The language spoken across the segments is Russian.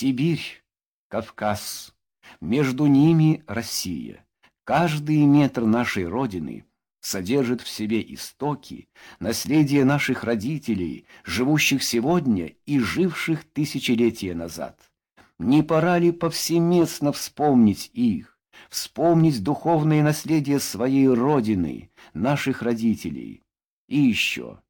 Сибирь, Кавказ, между ними Россия. Каждый метр нашей Родины содержит в себе истоки, наследие наших родителей, живущих сегодня и живших тысячелетия назад. Не пора ли повсеместно вспомнить их, вспомнить духовное наследие своей Родины, наших родителей? И еще.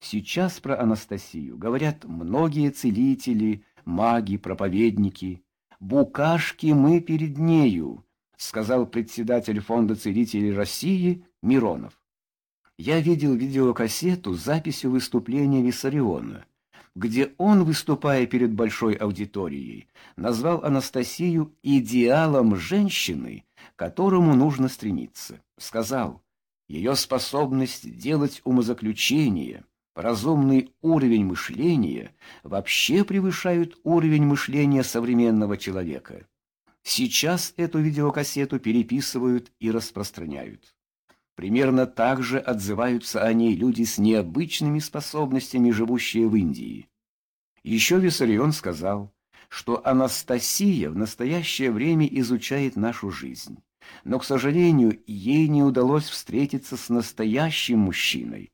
Сейчас про Анастасию говорят многие целители, маги, проповедники. «Букашки мы перед нею», — сказал председатель Фонда целителей России Миронов. Я видел видеокассету с записью выступления Виссариона, где он, выступая перед большой аудиторией, назвал Анастасию идеалом женщины, к которому нужно стремиться. Сказал, ее способность делать умозаключения — разумный уровень мышления вообще превышают уровень мышления современного человека. Сейчас эту видеокассету переписывают и распространяют. Примерно так же отзываются о ней люди с необычными способностями, живущие в Индии. Еще Виссарион сказал, что Анастасия в настоящее время изучает нашу жизнь, но, к сожалению, ей не удалось встретиться с настоящим мужчиной,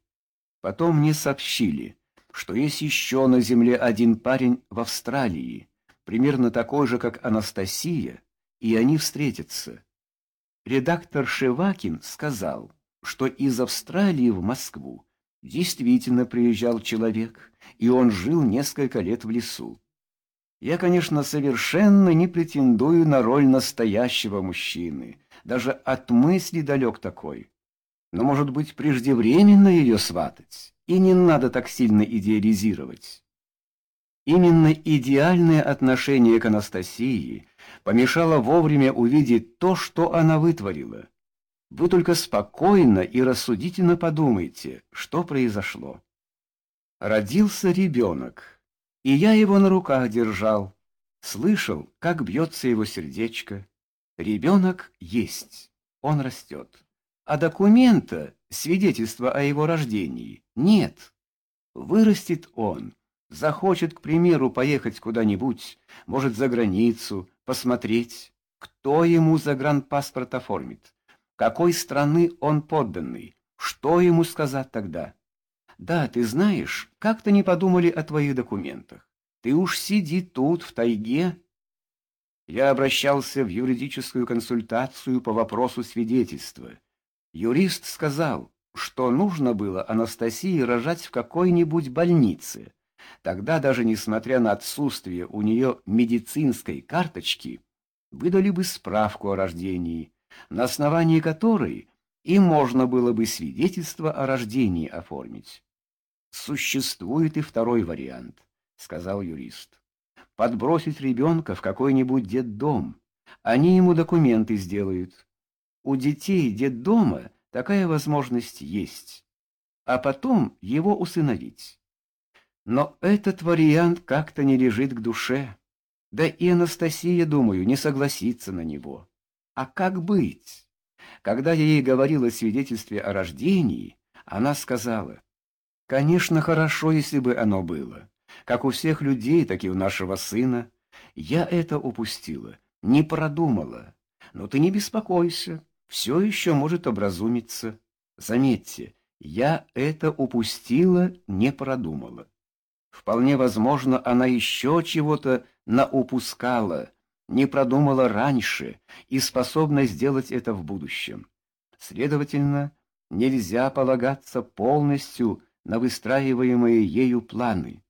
Потом мне сообщили, что есть еще на земле один парень в Австралии, примерно такой же, как Анастасия, и они встретятся. Редактор Шевакин сказал, что из Австралии в Москву действительно приезжал человек, и он жил несколько лет в лесу. Я, конечно, совершенно не претендую на роль настоящего мужчины, даже от мысли далек такой но, может быть, преждевременно ее сватать, и не надо так сильно идеализировать. Именно идеальное отношение к Анастасии помешало вовремя увидеть то, что она вытворила. Вы только спокойно и рассудительно подумайте, что произошло. Родился ребенок, и я его на руках держал, слышал, как бьется его сердечко. Ребенок есть, он растет а документа, свидетельства о его рождении, нет. Вырастет он, захочет, к примеру, поехать куда-нибудь, может, за границу, посмотреть, кто ему загранпаспорт оформит, какой страны он подданный, что ему сказать тогда. Да, ты знаешь, как-то не подумали о твоих документах. Ты уж сиди тут, в тайге. Я обращался в юридическую консультацию по вопросу свидетельства. Юрист сказал, что нужно было Анастасии рожать в какой-нибудь больнице. Тогда, даже несмотря на отсутствие у нее медицинской карточки, выдали бы справку о рождении, на основании которой и можно было бы свидетельство о рождении оформить. «Существует и второй вариант», — сказал юрист. «Подбросить ребенка в какой-нибудь детдом. Они ему документы сделают. У детей детдома такая возможность есть, а потом его усыновить. Но этот вариант как-то не лежит к душе. Да и Анастасия, думаю, не согласится на него. А как быть? Когда я ей говорила о свидетельстве о рождении, она сказала, «Конечно, хорошо, если бы оно было. Как у всех людей, так и у нашего сына. Я это упустила, не продумала. Но ты не беспокойся, все еще может образумиться. Заметьте, я это упустила, не продумала. Вполне возможно, она еще чего-то наупускала, не продумала раньше и способна сделать это в будущем. Следовательно, нельзя полагаться полностью на выстраиваемые ею планы.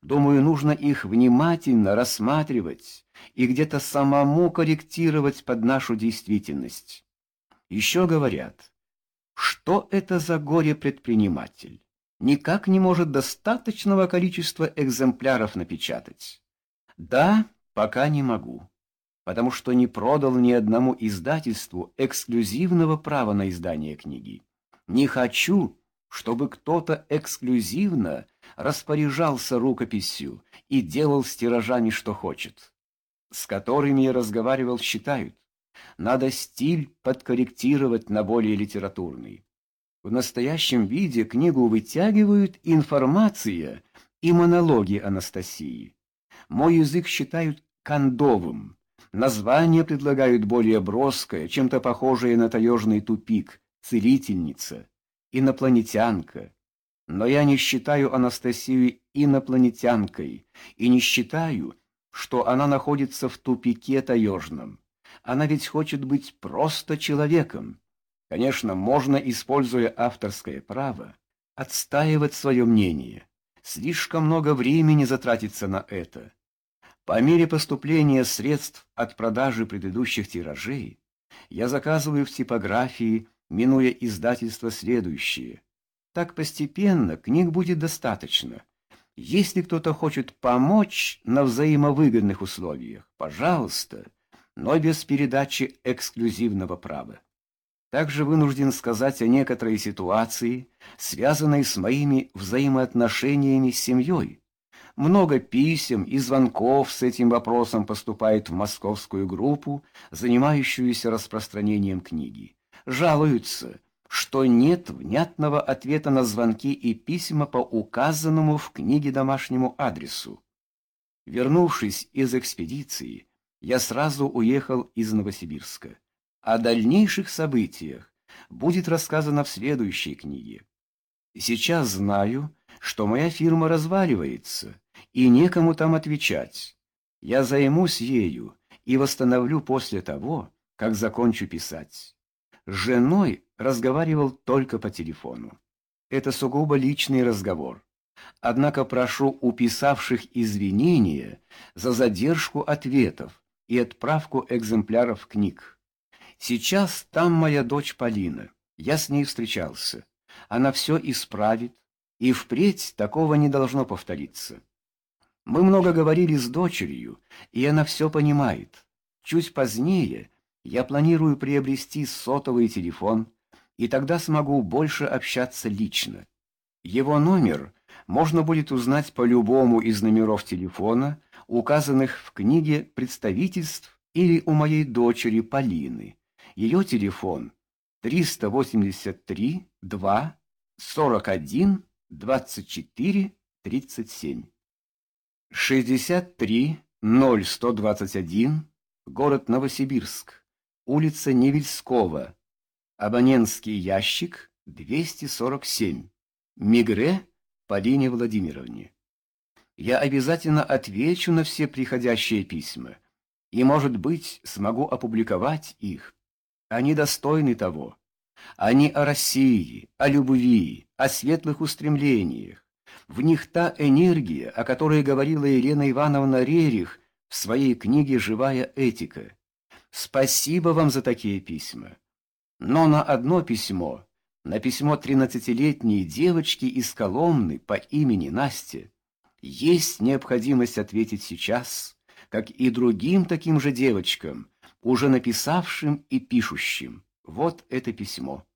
Думаю, нужно их внимательно рассматривать и где-то самому корректировать под нашу действительность. Еще говорят, что это за горе-предприниматель? Никак не может достаточного количества экземпляров напечатать. Да, пока не могу, потому что не продал ни одному издательству эксклюзивного права на издание книги. Не хочу, чтобы кто-то эксклюзивно распоряжался рукописью и делал с тиражами что хочет. С которыми я разговаривал, считают, надо стиль подкорректировать на более литературный. В настоящем виде книгу вытягивают информация и монологи Анастасии. Мой язык считают кондовым. Название предлагают более броское, чем-то похожее на таежный тупик, целительница, инопланетянка. Но я не считаю Анастасию инопланетянкой и не считаю, что она находится в тупике таежном. Она ведь хочет быть просто человеком. Конечно, можно, используя авторское право, отстаивать свое мнение. Слишком много времени затратится на это. По мере поступления средств от продажи предыдущих тиражей я заказываю в типографии, минуя издательство следующее. Так постепенно книг будет достаточно. Если кто-то хочет помочь на взаимовыгодных условиях, пожалуйста, но без передачи эксклюзивного права. Также вынужден сказать о некоторой ситуации, связанной с моими взаимоотношениями с семьей. Много писем и звонков с этим вопросом поступает в московскую группу, занимающуюся распространением книги. Жалуются, что нет внятного ответа на звонки и письма по указанному в книге домашнему адресу. Вернувшись из экспедиции, я сразу уехал из Новосибирска. О дальнейших событиях будет рассказано в следующей книге. Сейчас знаю, что моя фирма разваливается, и некому там отвечать. Я займусь ею и восстановлю после того, как закончу писать. С женой разговаривал только по телефону. Это сугубо личный разговор. Однако прошу у писавших извинения за задержку ответов и отправку экземпляров книг. Сейчас там моя дочь Полина. Я с ней встречался. Она все исправит, и впредь такого не должно повториться. Мы много говорили с дочерью, и она все понимает. Чуть позднее я планирую приобрести сотовый телефон, и тогда смогу больше общаться лично. Его номер можно будет узнать по любому из номеров телефона, указанных в книге представительств или у моей дочери Полины. Ее телефон 383 2 41 24 37. 63 0121, город Новосибирск, улица Невельского, абонентский ящик 247, Мигре Полине Владимировне. Я обязательно отвечу на все приходящие письма, и, может быть, смогу опубликовать их они достойны того. Они о России, о любви, о светлых устремлениях. В них та энергия, о которой говорила Елена Ивановна Рерих в своей книге «Живая этика». Спасибо вам за такие письма. Но на одно письмо, на письмо тринадцатилетней девочки из Коломны по имени Настя, есть необходимость ответить сейчас, как и другим таким же девочкам, уже написавшим и пишущим. Вот это письмо.